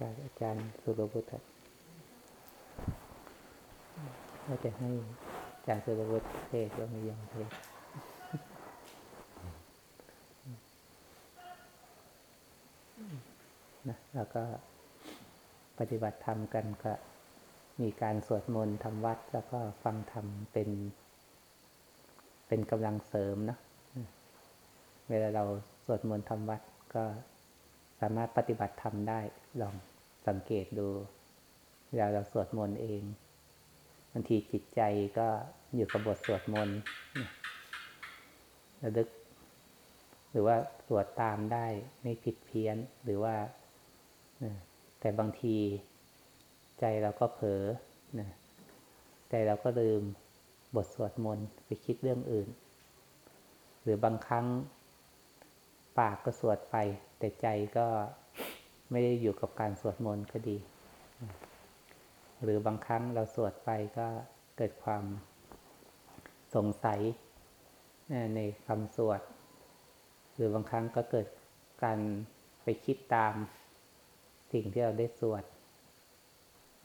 จากอาจารย์สุรบุตรก็จะให้อาจารย์สุรบุตรเทศก็ไม่ยอมเทศนะแล้วก็ปฏิบัติธรรมกันก็มีการสวดมนต์ทำวัด แล้วก็ฟังธรรมเป็น เป็นกำลังเสริมนะ เวลาเราสวดมนต์ทำวัดก็ สามารถปฏิบัติธรรมได้ลองสังเกตดูเวลาเราสวดมนต์เองบางทีจิตใจก็อยู่กับบทสวดมนต์ระลึก หรือว่าสวดตามได้ไม่ผิดเพี้ยนหรือว่าแต่บางทีใจเราก็เผลอใจเราก็ลืมบทสวดมนต์ไปคิดเรื่องอื่น หรือบางครั้ง ปากก็สวดไป แต่ใจก็ไม่ได้อยู่กับการสวดมนต์ก็ดี หรือบางครั้งเราสวดไปก็เกิดความสงสัยในคำสวด หรือบางครั้งก็เกิดการไปคิดตามสิ่งที่เราได้สวด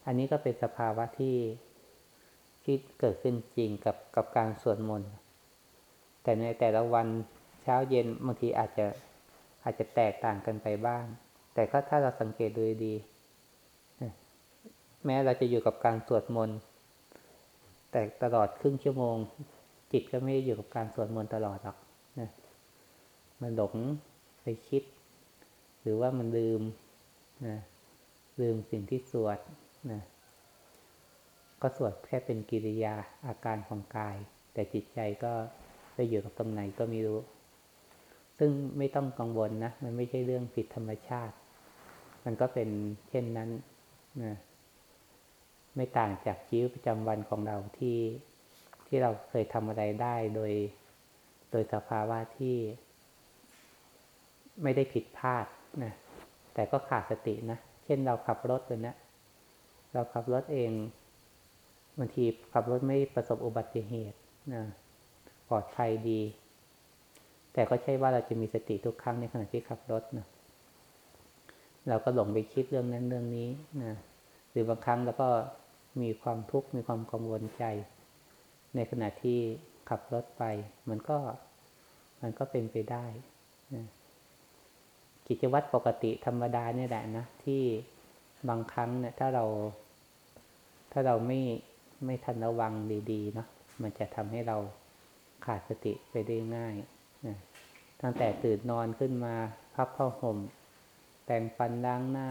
อันนี้ก็เป็นสภาวะที่ที่เกิดขึ้นจริงกับกับการสวดมนต์ แต่ในแต่ละวัน เช้าเย็นบางทีอาจจะอาจจะแตกต่างกันไปบ้าง แต่ก็ถ้าเราสังเกตดูดี แม้เราจะอยู่กับการสวดมนต์แต่ตลอดครึ่งชั่วโมง จิตก็ไม่ได้อยู่กับการสวดมนต์ตลอดหรอกนะมันหลงไปคิด หรือว่ามันลืมนะลืมสิ่งที่สวดนะก็สวดแค่เป็นกิริยาอาการของกาย แต่จิตใจก็ไปอยู่กับตรงไหนก็ไม่รู้ ซึ่งไม่ต้องกังวลนะ มันไม่ใช่เรื่องผิดธรรมชาติ มันก็เป็นเช่นนั้นนะไม่ต่างจากชีวิตประจำวันของเราที่ที่เราเคยทำอะไรได้โดย โดยสภาวะที่ ไม่ได้ผิดพลาดนะ แต่ก็ขาดสตินะ เช่นเราขับรถเลยนะเราขับรถเองบางทีขับรถไม่ประสบอุบัติเหตุนะปลอดภัยดี แต่ก็ใช่ว่าเราจะมีสติทุกครั้งในขณะที่ขับรถนะเราก็หลงไปคิดเรื่องนั้นเรื่องนี้นะหรือบางครั้งเราก็มีความทุกข์มีความกังวลใจ ในขณะที่ขับรถไป มันก็มันก็เป็นไปได้นะกิจวัตรปกติธรรมดาเนี่ยแหละนะที่บางครั้งเนี่ยถ้าเรา ถ้าเราไม่ไม่ทันระวังดีๆเนาะมันจะทำให้เราขาดสติไปได้ง่าย ตั้งแต่ตื่นนอนขึ้นมา พับผ้าห่ม แปรงฟันล้างหน้า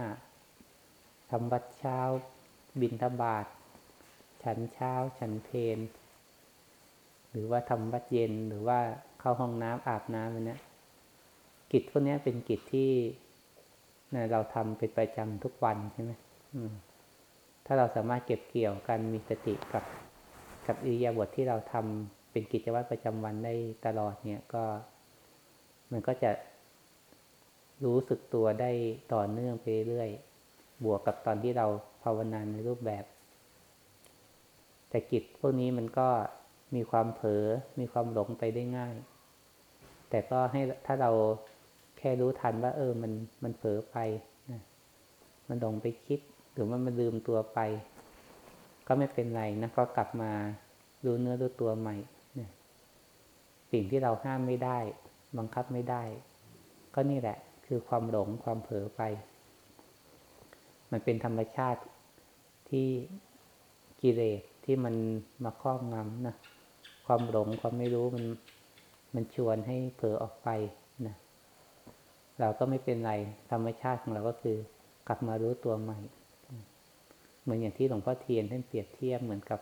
ทำวัดเช้า บินทบาท ฉันเช้า ฉันเพนหรือว่าทำวัดเย็นหรือว่าเข้าห้องน้ำอาบน้ำเนี่ยกิจพวกนี้เป็นกิจที่เราทำเป็นประจำทุกวันใช่ไหมถ้าเราสามารถเก็บเกี่ยวกันมีสติกับ กับอิริยาบถทที่เราทำ เป็นกิจวัตรประจำวันได้ตลอดเนี่ยก็ มันก็จะรู้สึกตัวได้ต่อเนื่องไปเรื่อยบวกกับตอนที่เราภาวนาในรูปแบบ แต่กิจพวกนี้มันก็มีความเผลอมีความหลงไปได้ง่าย แต่ก็ให้ถ้าเราแค่รู้ทันว่า เออมันมันเผลอไปนะมันหลงไปคิดหรือว่ามันลืมตัวไป ก็ไม่เป็นไรนะก็กลับมาดูเนื้อดูตัวใหม่ สิ่งที่เราห้ามไม่ได้ บังคับไม่ได้ ก็นี่แหละ คือความหลงความเผลอไป มันเป็นธรรมชาติที่กิเลสที่มันมาครอบงำนะความหลงความไม่รู้มันมันชวนให้เผลอออกไปนะเราก็ไม่เป็นไรธรรมชาติของเราก็คือกลับมารู้ตัวใหม่ เหมือนอย่างที่หลวงพ่อเทียนท่านเปรียบเทียบเหมือนกับ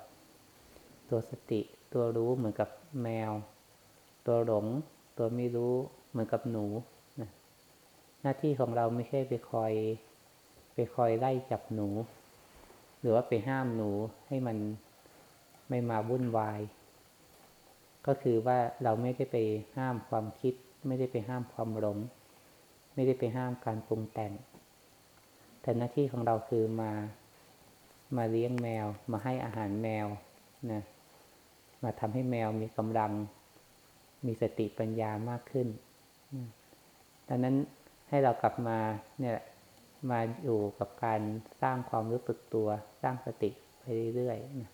ตัวสติ ตัวรู้เหมือนกับแมว ตัวหลง ตัวไม่รู้เหมือนกับหนูนะหน้าที่ของเราไม่ใช่ไปคอย ไปคอยไล่จับหนู หรือว่าไปห้ามหนูให้มันไม่มาวุ่นวาย ก็คือว่าเราไม่ได้ไปห้ามความคิด ไม่ได้ไปห้ามความหลง ไม่ได้ไปห้ามการปรุงแต่ง แต่หน้าที่ของเราคือมา มาเลี้ยงแมว มาให้อาหารแมวนะมาทำให้แมวมีกำลัง มีสติปัญญามากขึ้นดังนั้นให้เรากลับมาเนี่ยมาอยู่กับการสร้างความรู้สึกตัว สร้างสติไปเรื่อยๆนะ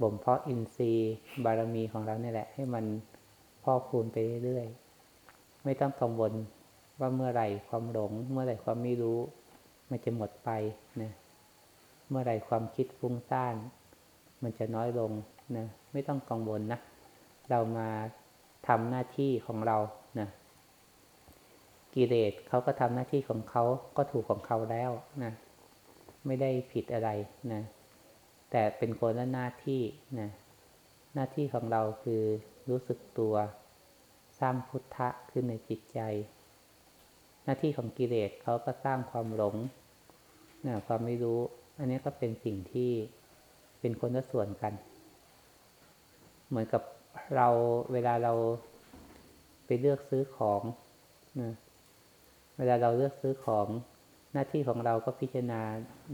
บ่มเพาะอินทรีย์บารมีของเราเนี่ยแหละ ให้มันพอกพูนไปเรื่อยๆ ไม่ต้องกังวลว่าเมื่อไหร่ความหลง เมื่อไหร่ความไม่รู้ มันจะหมดไปนะเมื่อไหร่ความคิดฟุ้งซ่าน มันจะน้อยลงนะไม่ต้องกังวลนะ เรามาทำหน้าที่ของเรานะกิเลสเขาก็ทำหน้าที่ของเขาก็ถูกของเขาแล้วนะไม่ได้ผิดอะไรนะแต่เป็นคนละหน้าที่นะหน้าที่ของเราคือรู้สึกตัวสร้างพุทธะขึ้นในจิตใจ หน้าที่ของกิเลสเขาก็สร้างความหลงนะความไม่รู้ อันนี้ก็เป็นสิ่งที่เป็นคนละส่วนกัน เหมือนกับ เราเวลาเราไปเลือกซื้อของนะเวลาเราเลือกซื้อของหน้าที่ของเราก็พิจารณา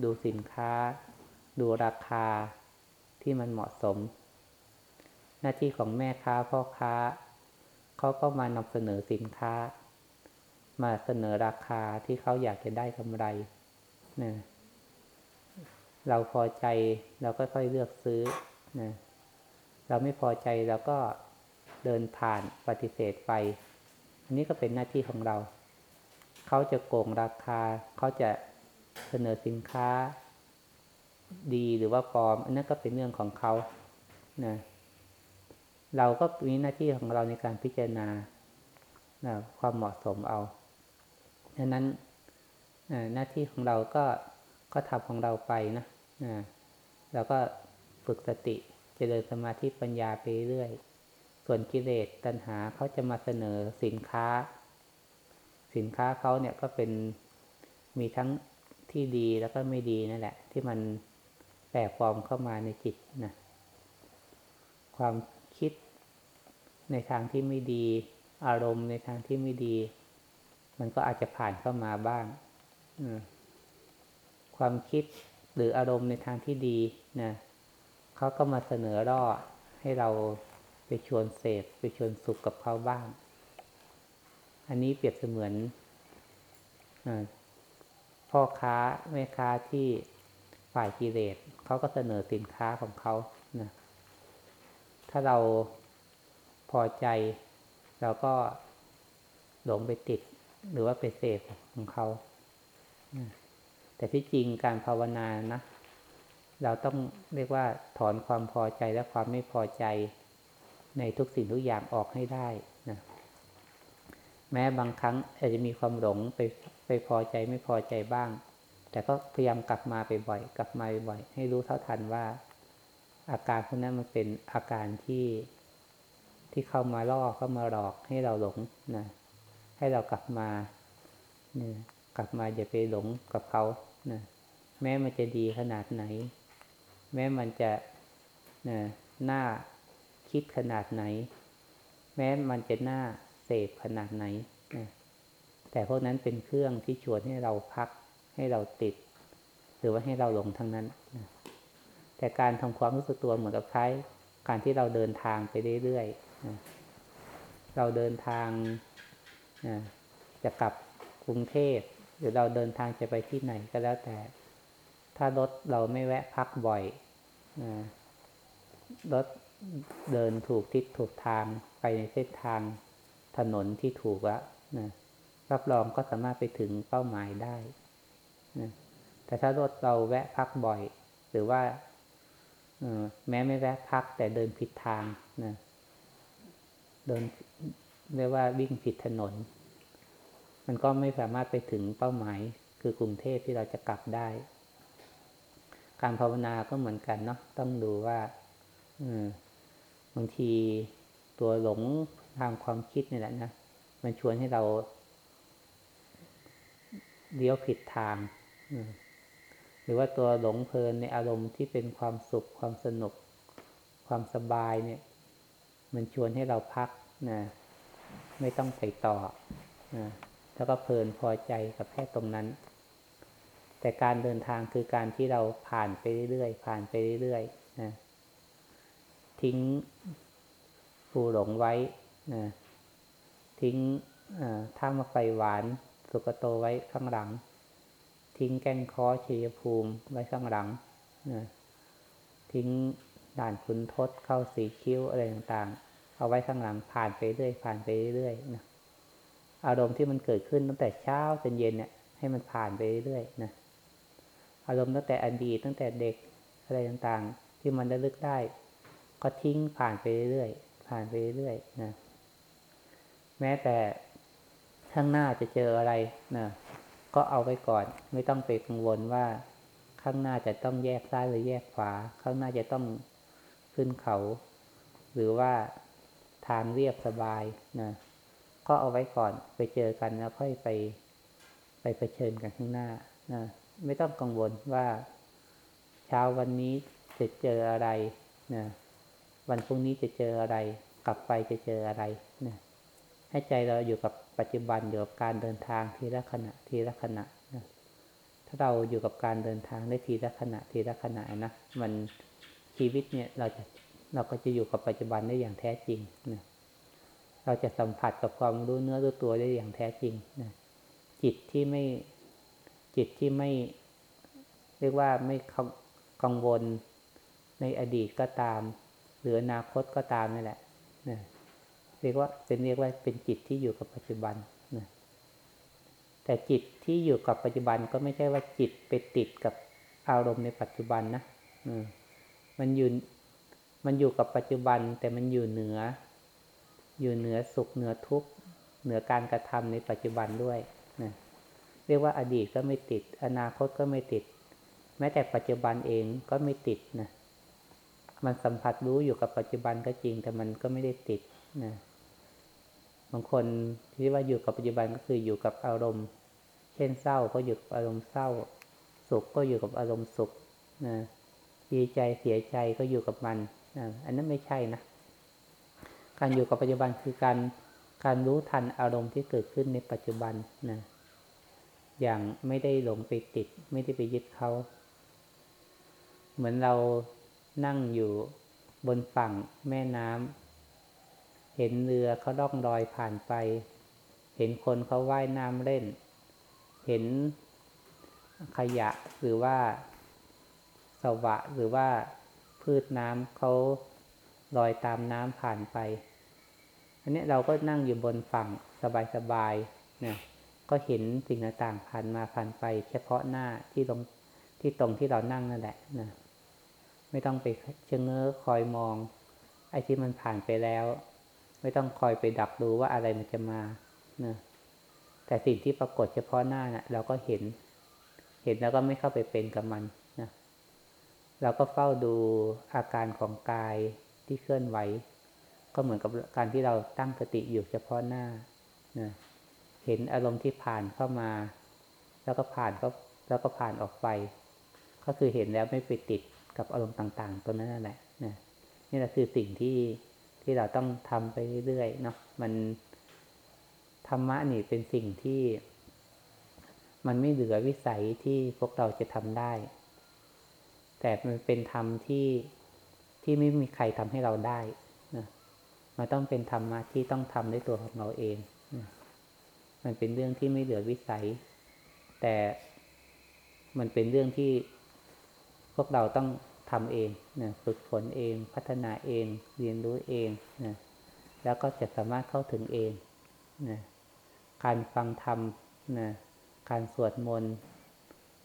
ดูสินค้า ดูราคาที่มันเหมาะสม หน้าที่ของแม่ค้าพ่อค้าเขาก็มานำเสนอสินค้า มาเสนอราคาที่เขาอยากจะได้กำไรนะเราพอใจเราก็ค่อยเลือกซื้อนะ เราไม่พอใจเราก็เดินผ่านปฏิเสธไป อันนี้ก็เป็นหน้าที่ของเรา เขาจะโกงราคา เขาจะเสนอสินค้า ดีหรือว่าปลอม อันนั้นก็เป็นเรื่องของเขานะเราก็มีหน้าที่ของเราในการพิจารณานะความเหมาะสมเอาดังนั้นหน้าที่ของเราก็ก็ทำของเราไปนะนะเราก็ฝึกสติ เจริญสมาธิปัญญาไปเรื่อย ส่วนกิเลสตัณหาเขาจะมาเสนอสินค้า สินค้าเขาเนี่ยก็เป็นมีทั้งที่ดีแล้วก็ไม่ดีนั่นแหละ ที่มันแฝงปลอมเข้ามาในจิตนะความคิดในทางที่ไม่ดี อารมณ์ในทางที่ไม่ดี มันก็อาจจะผ่านเข้ามาบ้างความคิดหรืออารมณ์ในทางที่ดีนะ เขาก็มาเสนอร่อให้เราไปชวนเสพไปชวนสุขกับเขาบ้าง อันนี้เปรียบเสมือนพ่อค้าแม่ค้าที่ฝ่ายกิเลสเขาก็เสนอสินค้าของเขานะถ้าเราพอใจ เราก็หลงไปติดหรือว่าไปเสพของเขา แต่ที่จริงการภาวนานะ เราต้องเรียกว่าถอนความพอใจและความไม่พอใจในทุกสิ่งทุกอย่างออกให้ได้นะแม้บางครั้งอาจจะมีความหลงไปไปพอใจไม่พอใจบ้าง แต่ก็พยายามกลับมาไปบ่อย กลับมาบ่อย ให้รู้เท่าทันว่า อาการพวกนั้นมันเป็นอาการที่ที่เข้ามาล่อเข้ามาหลอกให้เราหลงนะให้เรากลับมาเนี่ยกลับมาอย่าไปหลงกับเขานะแม้มันจะดีขนาดไหน แม้มันจะนะน่าคิดขนาดไหน แม้มันจะน่าเสพขนาดไหนนะแต่พวกนั้นเป็นเครื่องที่ชวนให้เราพัก ให้เราติด หรือว่าให้เราหลงทั้งนั้นนะแต่การทำความรู้สึกตัวเหมือนกับใช้การที่เราเดินทางไปเรื่อยๆนะเราเดินทางนะจะกลับกรุงเทพหรือเราเดินทางจะไปที่ไหนก็แล้วแต่ ถ้ารถเราไม่แวะพักบ่อย รถเดินถูกทิศถูกทางไปในเส้นทางถนนที่ถูกแล้วนะรับรองก็สามารถไปถึงเป้าหมายได้นะแต่ถ้ารถเราแวะพักบ่อย หรือว่าแม้ไม่แวะพักแต่เดินผิดทางนะเดินเรียกว่าวิ่งผิดถนน มันก็ไม่สามารถไปถึงเป้าหมายคือกรุงเทพที่เราจะกลับได้ การภาวนาก็เหมือนกันเนาะต้องดูว่าบางทีตัวหลงทางความคิดนี่แหละนะมันชวนให้เราเลี้ยวผิดทางหรือว่าตัวหลงเพลินในอารมณ์ที่เป็นความสุขความสนุก ความสบายเนี่ย มันชวนให้เราพักนะไม่ต้องไปต่อนะแล้วก็เพลินพอใจกับแค่ตรงนั้น แต่การเดินทางคือการที่เราผ่านไปเรื่อยๆผ่านไปเรื่อยๆนะทิ้งผูหลงไว้นะทิ้งท่ามาไฟหวานสุกโตไว้ข้างหลัง ทิ้งแก้งคอชัยภูมิไว้ข้างหลังนะทิ้งด่านขุนทศเข้าสีคิ้วอะไรต่างๆ เอาไว้ข้างหลังผ่านไปเรื่อยผ่านไปเรื่อยนะอารมณ์ที่มันเกิดขึ้นตั้งแต่เช้าจนเย็นเนี่ยให้มันผ่านไปเรื่อยๆนะ อารมณ์ตั้งแต่อดีตตั้งแต่เด็กอะไรต่างๆ ที่มันได้ลึกได้ ก็ทิ้งผ่านไปเรื่อยๆผ่านไปเรื่อยๆนะแม้แต่ข้างหน้าจะเจออะไรนะก็เอาไว้ก่อน ไม่ต้องไปกังวลว่า ข้างหน้าจะต้องแยกซ้ายหรือแยกขวา ข้างหน้าจะต้องขึ้นเขา หรือว่าทางเรียบสบายนะก็เอาไว้ก่อนไปเจอกันแล้วค่อยไป ไปเผชิญกันข้างหน้านะ ไม่ต้องกังวลว่า เช้าวันนี้จะเจออะไรนะวันพรุ่งนี้จะเจออะไร กลับไปจะเจออะไรนะให้ใจเราอยู่กับปัจจุบันอยู่กับการเดินทางทีละขณะทีละขณะนะถ้าเราอยู่กับการเดินทางได้ทีละขณะทีละขณะนะมันชีวิตเนี่ยเราจะเราก็จะอยู่กับปัจจุบันได้อย่างแท้จริงนะเราจะสัมผัสกับความรู้เนื้อรู้ตัวได้อย่างแท้จริงนะจิตที่ไม่ จิตที่ไม่เรียกว่าไม่กังวลในอดีตก็ตาม หรืออนาคตก็ตามนี่แหละนะเรียกว่าเป็นเรียกว่าเป็นจิตที่อยู่กับปัจจุบันนะแต่จิตที่อยู่กับปัจจุบันก็ไม่ใช่ว่าจิตไปติดกับอารมณ์ในปัจจุบันนะมันอยู่มันอยู่กับปัจจุบัน แต่มันอยู่เหนือ อยู่เหนือสุขเหนือทุกข์เหนือการกระทำในปัจจุบันด้วย เรียกว่าอดีตก็ไม่ติด อนาคตก็ไม่ติด แม้แต่ปัจจุบันเองก็ไม่ติดนะมันสัมผัสรู้อยู่กับปัจจุบันก็จริง แต่มันก็ไม่ได้ติดนะบางคนที่ว่าอยู่กับปัจจุบันก็คืออยู่กับอารมณ์ เช่นเศร้าก็อยู่กับอารมณ์เศร้า สุขก็อยู่กับอารมณ์สุขนะดีใจเสียใจก็อยู่กับมันนะอันนั้นไม่ใช่นะ การอยู่กับปัจจุบันคือการการรู้ทันอารมณ์ที่เกิดขึ้นในปัจจุบันนะ อย่างไม่ได้หลงไปติด ไม่ได้ไปยึดเขา เหมือนเรานั่งอยู่บนฝั่งแม่น้ำเห็นเรือเขาล่องลอยผ่านไป เห็นคนเขาว่ายน้ำเล่น เห็นขยะหรือว่าสวะหรือว่าพืชน้ำเขาลอยตามน้ำผ่านไป อันนี้เราก็นั่งอยู่บนฝั่งสบายๆเนี่ย ก็เห็นสิ่งต่างๆผ่านมาผ่านไป เฉพาะหน้าที่ตรงที่ตรงที่เรานั่งนั่นแหละนะไม่ต้องไปเชงเง้อคอยมอง ไอ้ที่มันผ่านไปแล้ว ไม่ต้องคอยไปดักดูว่าอะไรมันจะมานะแต่สิ่งที่ปรากฏเฉพาะหน้านะ่ะ เราก็เห็น เห็นแล้วก็ไม่เข้าไปเป็นกับมันนะเราก็เฝ้าดูอาการของกายที่เคลื่อนไหว ก็เหมือนกับการที่เราตั้งสติอยู่เฉพาะหน้านะ เห็นอารมณ์ที่ผ่านเข้ามา แล้วก็ผ่านก็แล้วก็ผ่านออกไป ก็คือเห็นแล้วไม่ไปติดกับอารมณ์ต่าง ๆ ตัวนั้นนั่นแหละนะนี่แหละคือสิ่งที่ที่เราต้องทำไปเรื่อยๆเนาะมันธรรมะนี่เป็นสิ่งที่ มันไม่เหลือวิสัยที่พวกเราจะทำได้ แต่มันเป็นธรรมที่ที่ไม่มีใครทำให้เราได้นะมันต้องเป็นธรรมะที่ต้องทำด้วยตัวของเราเอง มันเป็นเรื่องที่ไม่เหลือวิสัย แต่มันเป็นเรื่องที่พวกเราต้องทำเองนะฝึกฝนเอง พัฒนาเอง เรียนรู้เองนะแล้วก็จะสามารถเข้าถึงเองนะการฟังธรรมนะการสวดมนต์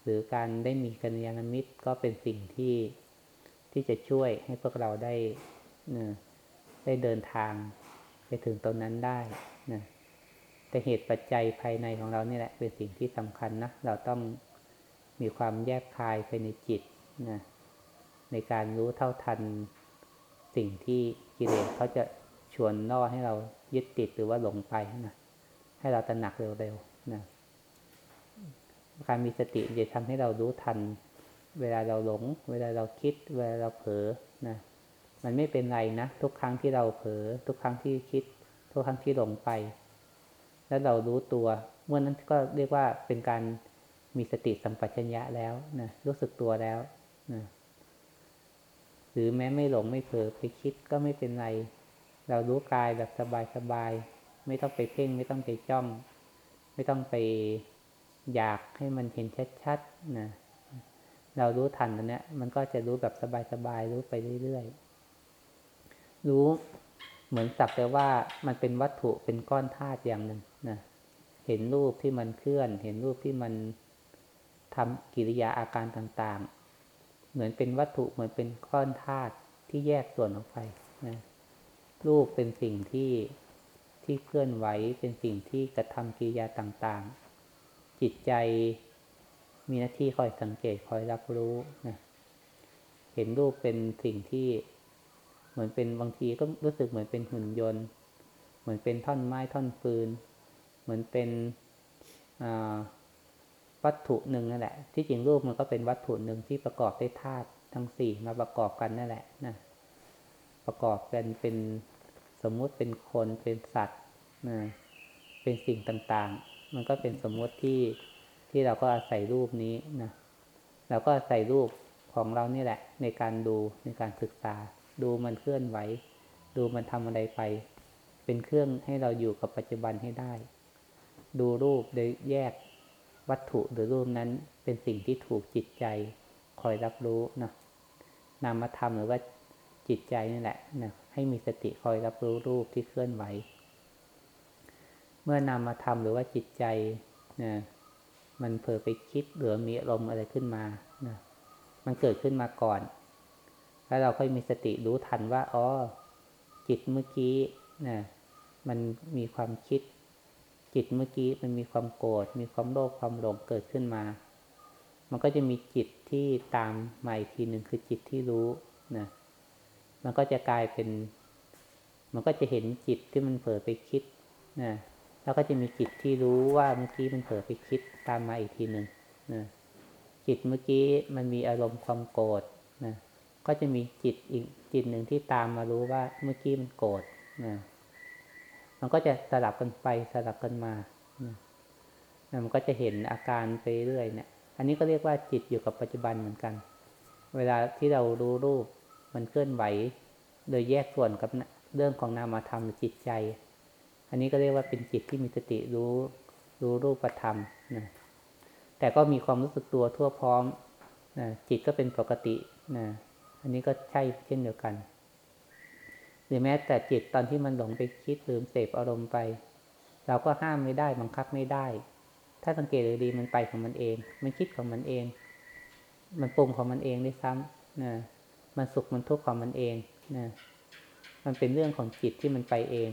หรือการได้มีกัญญาณมิตรก็เป็นสิ่งที่ที่จะช่วยให้พวกเราได้นะได้เดินทางไปถึงตรงนั้นได้นะ แต่เหตุปัจจัยภายในของเรานี่แหละเป็นสิ่งที่สำคัญนะ เราต้องมีความแยกคายภายในจิตนะในการรู้เท่าทันสิ่งที่กิเลสเขาจะชวนล่อให้เรายึดติดหรือว่าหลงไปนะให้เราตระหนักเร็วๆนะการมีสติจะทำให้เรารู้ทัน เวลาเราหลง เวลาเราคิด เวลาเราเผลอนะมันไม่เป็นไรนะ ทุกครั้งที่เราเผลอทุกครั้งที่คิด ทุกครั้งที่หลงไป แล้วเรารู้ตัว เมื่อนั้นก็เรียกว่าเป็นการมีสติสัมปชัญญะแล้วนะรู้สึกตัวแล้วนะหรือแม้ไม่หลงไม่เผลอไปคิดก็ไม่เป็นไร เรารู้กายแบบสบายๆไม่ต้องไปเพ่ง ไม่ต้องไปจ้อง ไม่ต้องไปอยากให้มันเห็นชัดๆนะเรารู้ทันตรงนี้มันก็จะรู้แบบสบายๆรู้ไปเรื่อยๆรู้เหมือนสักแต่ว่ามันเป็นวัตถุเป็นก้อนธาตุอย่างหนึ่ง นะเห็นรูปที่มันเคลื่อน เห็นรูปที่มันทำกิริยาอาการต่างๆ เหมือนเป็นวัตถุเหมือนเป็นก้อนธาตุที่แยกส่วนออกไปนะรูปเป็นสิ่งที่ที่เคลื่อนไหวเป็นสิ่งที่กระทำกิริยาต่างๆ จิตใจมีหน้าที่คอยสังเกตคอยรับรู้นะเห็นรูปเป็นสิ่งที่เหมือนเป็นบางทีก็รู้สึกเหมือนเป็นหุ่นยนต์ เหมือนเป็นท่อนไม้ท่อนฟืน เหมือนเป็นวัตถุหนึ่งนั่นแหละ ที่จริงรูปมันก็เป็นวัตถุหนึ่งที่ประกอบด้วยธาตุทั้งสี่มาประกอบกันนั่นแหละนะประกอบกันเป็นสมมุติเป็นคนเป็นสัตว์นะเป็นสิ่งต่างๆ มันก็เป็นสมมุติที่ที่เราก็อาศัยรูปนี้นะเราก็อาศัยรูปของเรานี่แหละ ในการดูในการศึกษา ดูมันเคลื่อนไหว ดูมันทำอะไรไป เป็นเครื่องให้เราอยู่กับปัจจุบันให้ได้ ดูรูปโดยแยกวัตถุหรือรูปนั้นเป็นสิ่งที่ถูกจิตใจคอยรับรู้นะนามธรรมหรือว่าจิตใจนี่แหละนะให้มีสติคอยรับรู้รูปที่เคลื่อนไหว เมื่อนามธรรมหรือว่าจิตใจนะมันเผลอไปคิดหรือมีอารมณ์อะไรขึ้นมานะมันเกิดขึ้นมาก่อน แล้วเราค่อยมีสติรู้ทันว่าอ๋อจิตเมื่อกี้นะมันมีความคิด จิตเมื่อกี้มันมีความโกรธมีความโลภความหลงเกิดขึ้นมา มันก็จะมีจิตที่ตามมาอีกทีหนึ่งคือจิตที่รู้นะมันก็จะกลายเป็น มันก็จะเห็นจิตที่มันเผลอไปคิดนะแล้วก็จะมีจิตที่รู้ว่าเมื่อกี้มันเผลอไปคิดตามมาอีกทีหนึ่งนะจิตเมื่อกี้มันมีอารมณ์ความโกรธนะก็จะมีจิตอีกจิตหนึ่งที่ตามมารู้ว่าเมื่อกี้มันโกรธนะ มันก็จะสลับกันไปสลับกันมานะมันก็จะเห็นอาการไปเรื่อยเนี่ย อันนี้ก็เรียกว่าจิตอยู่กับปัจจุบันเหมือนกัน เวลาที่เรารู้รูปมันเคลื่อนไหว โดยแยกส่วนกับเรื่องของนามธรรมหรือจิตใจ อันนี้ก็เรียกว่าเป็นจิตที่มีสติรู้รู้รูปธรรมนะแต่ก็มีความรู้สึกตัวทั่วพร้อมนะจิตก็เป็นปกตินะอันนี้ก็ใช่เช่นเดียวกัน รือแม้แต่จิตตอนที่มันหลงไปคิดหรือเสพอารมณ์ไป เราก็ห้ามไม่ได้บังคับไม่ได้ ถ้าสังเกตดีมันไปของมันเอง มันคิดของมันเอง มันปรุงของมันเองด้วยซ้ำนะมันสุขมันทุกข์ของมันเองนะมันเป็นเรื่องของจิตที่มันไปเอง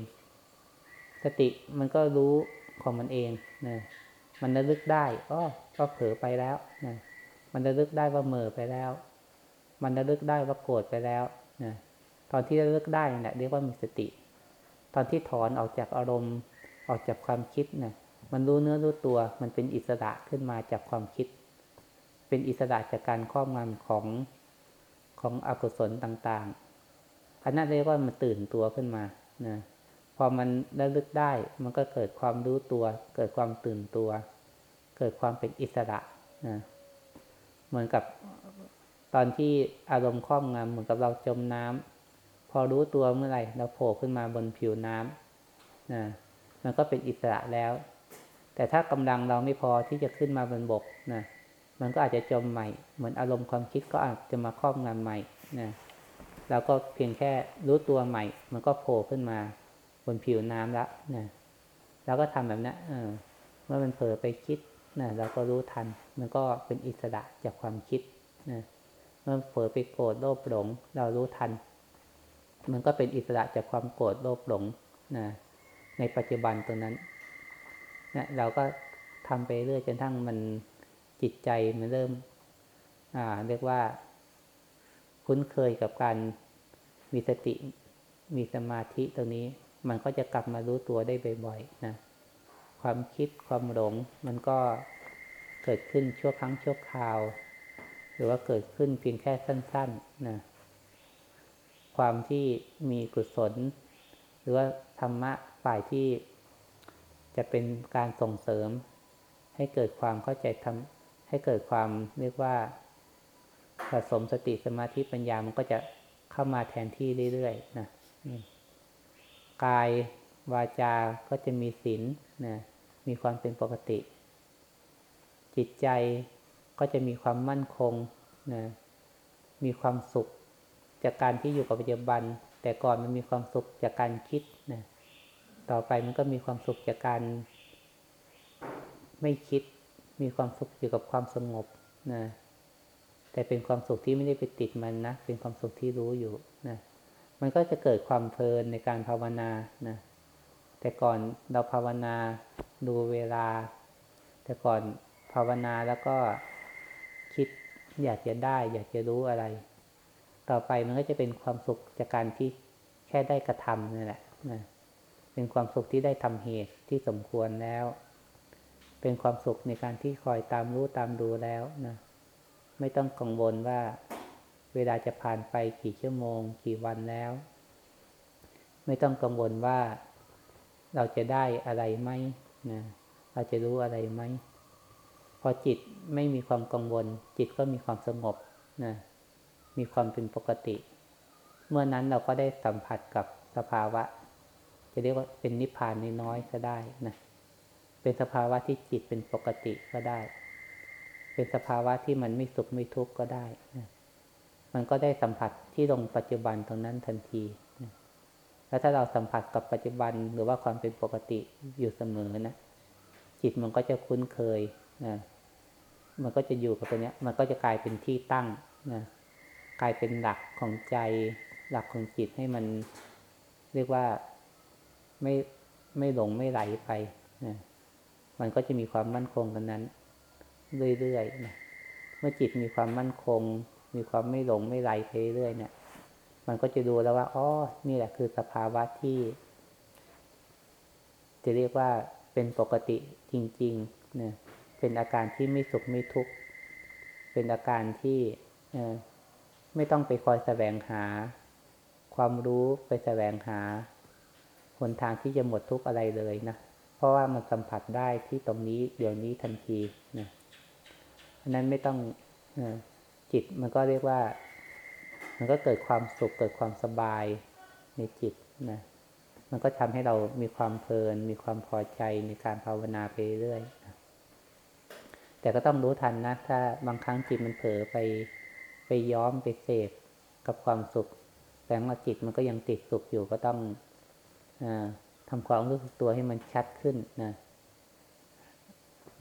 สติมันก็รู้ของมันเองนะมันระลึกได้อ๋อก็เผลอไปแล้วนะมันระลึกได้ว่าเมอไปแล้ว มันระลึกได้ว่าโกรธไปแล้วนะ ตอนที่ระลึกได้นี่ะเรียกว่ามีสติ ตอนที่ถอนออกจากอารมณ์ออกจากความคิดนะมันรู้เนื้อรู้ตัว มันเป็นอิสระขึ้นมาจากความคิด เป็นอิสระจากการครอบงำของของอกุศลต่างๆ อันนั้นเรียกว่ามันตื่นตัวขึ้นมานะพอมันระลึกได้ มันก็เกิดความรู้ตัว เกิดความตื่นตัว เกิดความเป็นอิสระนะเหมือนกับตอนที่อารมณ์ครอบงำเหมือนกับเราจมน้ำ พอรู้ตัวเมื่อไหร่ เราโผล่ขึ้นมาบนผิวน้ำนะมันก็เป็นอิสระแล้ว แต่ถ้ากำลังเราไม่พอที่จะขึ้นมาบนบกนะมันก็อาจจะจมใหม่ เหมือนอารมณ์ความคิดก็อาจจะมาครอบงำใหม่นะเราก็เพียงแค่รู้ตัวใหม่ มันก็โผล่ขึ้นมาบนผิวน้ำแล้วนะเราก็ทำแบบนี้เออเมื่อมันเผลอไปคิดนะเราก็รู้ทัน มันก็เป็นอิสระจากความคิดนะเมื่อเผลอไปโกรธโลภหลง เรารู้ทัน มันก็เป็นอิสระจากความโกรธโลภหลงนะในปัจจุบันตรงนั้นนะเราก็ทำไปเรื่อยจนทั้งมันจิตใจมันเริ่ม อ่า เรียกว่า คุ้นเคยกับการมีสติ มีสมาธิตรงนี้ มันก็จะกลับมารู้ตัวได้บ่อยๆนะความคิดความหลง มันก็เกิดขึ้นชั่วครั้งชั่วคราว หรือว่าเกิดขึ้นเพียงแค่สั้นๆนะ ความที่มีกุศล หรือว่าธรรมะฝ่ายที่จะเป็นการส่งเสริม ให้เกิดความเข้าใจทำให้เกิดความเรียกว่าผสมสติสมาธิปัญญามันก็จะเข้ามาแทนที่เรื่อยๆนะกายวาจาก็จะมีศีลนะมีความเป็นปกติ จิตใจก็จะมีความมั่นคงนะมีความสุข จากการที่อยู่กับปัจจุบัน แต่ก่อนมันมีความสุขจากการคิดนะต่อไปมันก็มีความสุขจากการไม่คิด มีความสุขอยู่กับความสงบนะแต่เป็นความสุขที่ไม่ได้ไปติดมันนะ เป็นความสุขที่รู้อยู่นะ มันก็จะเกิดความเพลินในการภาวนานะ แต่ก่อนเราภาวนาดูเวลา แต่ก่อนภาวนาแล้วก็คิดอยากจะได้ อยากจะรู้อะไร ต่อไปมันก็จะเป็นความสุขจากการที่แค่ได้กระทำนี่แหละนะเป็นความสุขที่ได้ทำเหตุที่สมควรแล้ว เป็นความสุขในการที่คอยตามรู้ตามดูแล้วนะ ไม่ต้องกังวลว่าเวลาจะผ่านไปกี่ชั่วโมง กี่วันแล้ว ไม่ต้องกังวลว่าเราจะได้อะไรไหมนะเราจะรู้อะไรไหมพอจิตไม่มีความกังวล จิตก็มีความสงบนะ มีความเป็นปกติ เมื่อนั้นเราก็ได้สัมผัสกับสภาวะ จะเรียกว่าเป็นนิพพานน้อยๆก็ได้นะเป็นสภาวะที่จิตเป็นปกติก็ได้ เป็นสภาวะที่มันไม่สุขไม่ทุกข์ก็ได้นะมันก็ได้สัมผัสที่ตรงปัจจุบันตรงนั้นทันทีนะแล้วถ้าเราสัมผัสกับปัจจุบันหรือว่าความเป็นปกติอยู่เสมอนะ จิตมันก็จะคุ้นเคยนะมันก็จะอยู่กับตัวเนี้ย มันก็จะกลายเป็นที่ตั้งนะ กลายเป็นหลักของใจ หลักของจิตให้มันเรียกว่าไม่ไม่หลงไม่ไหลไปนะมันก็จะมีความมั่นคงกันนั้น เรื่อยๆนะเมื่อจิตมีความมั่นคง มีความไม่หลงไม่ไหลไปเรื่อยเนี่ย มันก็จะดูแล้วว่าอ๋อนี่แหละคือสภาวะที่ จะเรียกว่าเป็นปกติจริงๆเนี่ยเป็นอาการที่ไม่สุขไม่ทุกข์ เป็นอาการที่ ไม่ต้องไปคอยแสวงหา ความรู้ไปแสวงหาหนทางที่จะหมดทุกอะไรเลยนะ เพราะว่ามันสัมผัสได้ที่ตรงนี้เดี๋ยวนี้ทันทีนะอันนั้นไม่ต้องจิตมันก็เรียกว่า มันก็เกิดความสุขเกิดความสบายในจิตนะมันก็ทำให้เรามีความเพลิน มีความพอใจในการภาวนาไปเรื่อย แต่ก็ต้องรู้ทันนะ ถ้าบางครั้งจิตมันเผลอไป ไปย้อมไปเสพกับความสุข แต่ว่าจิตมันก็ยังติดสุขอยู่ก็ต้องอทำความรู้สึกตัวให้มันชัดขึ้นนะ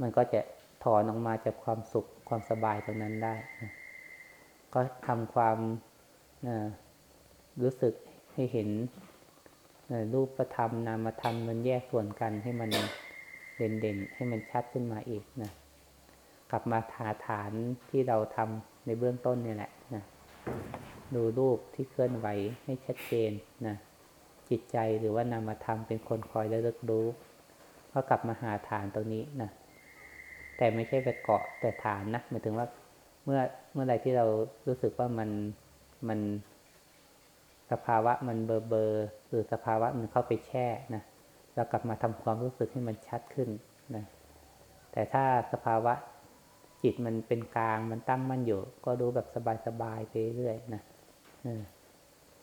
มันก็จะถอนออกมาจากความสุขความสบายตรงนั้นได้นะก็ทำความรู้สึกให้เห็นรูปธรรมนามธรรมมันแยกส่วนกันให้มันเด่นๆ ให้มันชัดขึ้นมาอีกนะกลับมาฐาฐานที่เราทำ ในเบื้องต้นนี่แหละนะดูรูปที่เคลื่อนไหวให้ชัดเจนนะจิตใจหรือว่านามธรรมเป็นคนคอยระลึกรู้ก็กลับมาหาฐานตรงนี้นะแต่ไม่ใช่ไปเกาะแต่ฐานนะหมายถึงว่าเมื่อเมื่อไรที่เรารู้สึกว่ามันมันสภาวะมันเบอร์เบอร์หรือสภาวะมันเข้าไปแช่นะเรากลับมาทำความรู้สึกให้มันชัดขึ้นนะแต่ถ้าสภาวะ จิตมันเป็นกลางมันตั้งมั่นอยู่ ก็รู้แบบสบายๆไปเรื่อยนะ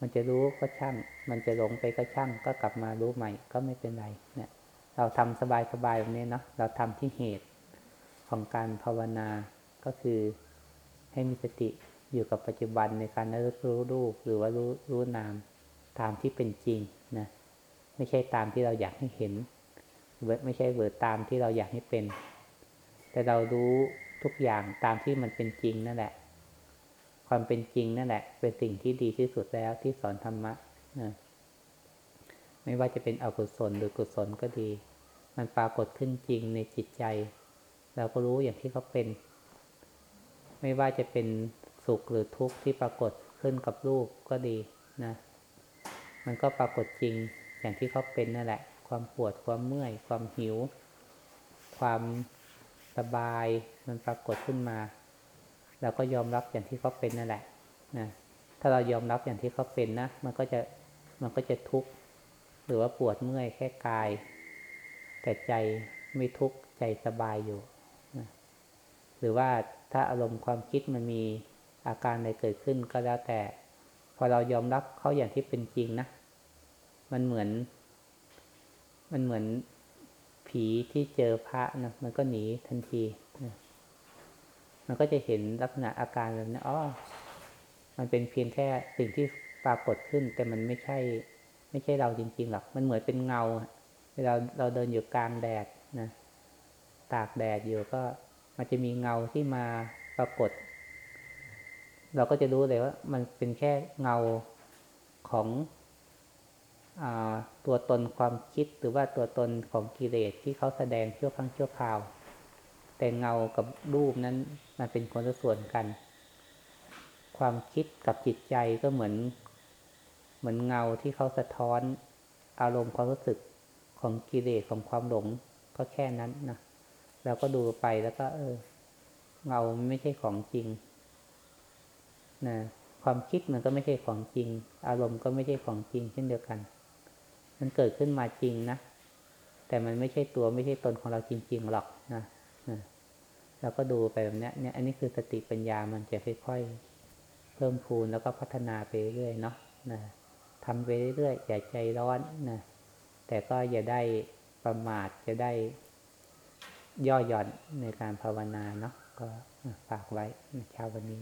มันจะรู้ก็ช่าง มันจะหลงไปก็ช่าง ก็กลับมารู้ใหม่ ก็ไม่เป็นไรเนะี่ย เราทำสบายๆแบบนี้เนาะเราทำที่เหตุของการภาวนาก็คือให้มีสติอยู่กับปัจจุบันในการรู้รูปหรือว่ารู้รู้นามตามที่เป็นจริงนะไม่ใช่ตามที่เราอยากให้เห็นไม่ใช่เบิดตามที่เราอยากให้เป็น แต่เรารู้ ทุกอย่างตามที่มันเป็นจริงนั่นแหละ ความเป็นจริงนั่นแหละ เป็นสิ่งที่ดีที่สุดแล้วที่สอนธรรมะนะไม่ว่าจะเป็นอกุศลหรือกุศลก็ดี มันปรากฏขึ้นจริงในจิตใจ เราก็รู้อย่างที่เขาเป็น ไม่ว่าจะเป็นสุขหรือทุกข์ที่ปรากฏขึ้นกับรูปก็ดีนะ มันก็ปรากฏจริงอย่างที่เขาเป็นนั่นแหละ ความปวดความเมื่อย ความหิว ความ สบายมันปรากฏขึ้นมา เราก็ยอมรับอย่างที่เขาเป็นนั่นแหละนะถ้าเรายอมรับอย่างที่เขาเป็นนะ มันก็จะมันก็จะทุกข์หรือว่าปวดเมื่อยแค่กาย แต่ใจไม่ทุกข์ใจสบายอยู่นะหรือว่าถ้าอารมณ์ความคิดมันมีอาการอะไรเกิดขึ้นก็แล้วแต่ พอเรายอมรับเขาอย่างที่เป็นจริงนะ มันเหมือน มันเหมือน ผีที่เจอพระนะมันก็หนีทันทีนะมันก็จะเห็นลักษณะอาการแบบนี้อ๋อมันเป็นเพียงแค่สิ่งที่ปรากฏขึ้น แต่มันไม่ใช่ ไม่ใช่เราจริงๆหรอก มันเหมือนเป็นเงาเวลาเราเดินอยู่กลางแดดนะตากแดดอยู่ก็ มันจะมีเงาที่มาปรากฏ เราก็จะรู้เลยว่า มันเป็นแค่เงาของ ตัวตนความคิดหรือว่าตัวตนของกิเลสที่เขาแสดงชั่วครั้งชั่วคราว แต่เงากับรูปนั้นมันเป็นคนละส่วนกัน ความคิดกับจิตใจก็เหมือน เหมือนเงาที่เขาสะท้อนอารมณ์ความรู้สึกของกิเลสของความหลงก็แค่นั้นนะเราก็ดูไปแล้วก็เออเงาไม่ใช่ของจริงนะความคิดมันก็ไม่ใช่ของจริง อารมณ์ก็ไม่ใช่ของจริงเช่นเดียวกัน มันเกิดขึ้นมาจริงนะ แต่มันไม่ใช่ตัวไม่ใช่ตนของเราจริง ๆ หรอกนะเราก็ดูไปแบบนี้เนี่ย อันนี้คือสติปัญญามันจะค่อยๆเพิ่มพูนแล้วก็พัฒนาไปเรื่อยเนาะนะทำไปเรื่อยๆอย่าใจร้อนนะแต่ก็อย่าได้ประมาทจะได้ย่อหย่อนในการภาวนาเนาะก็ฝากไว้ในเช้าวันนี้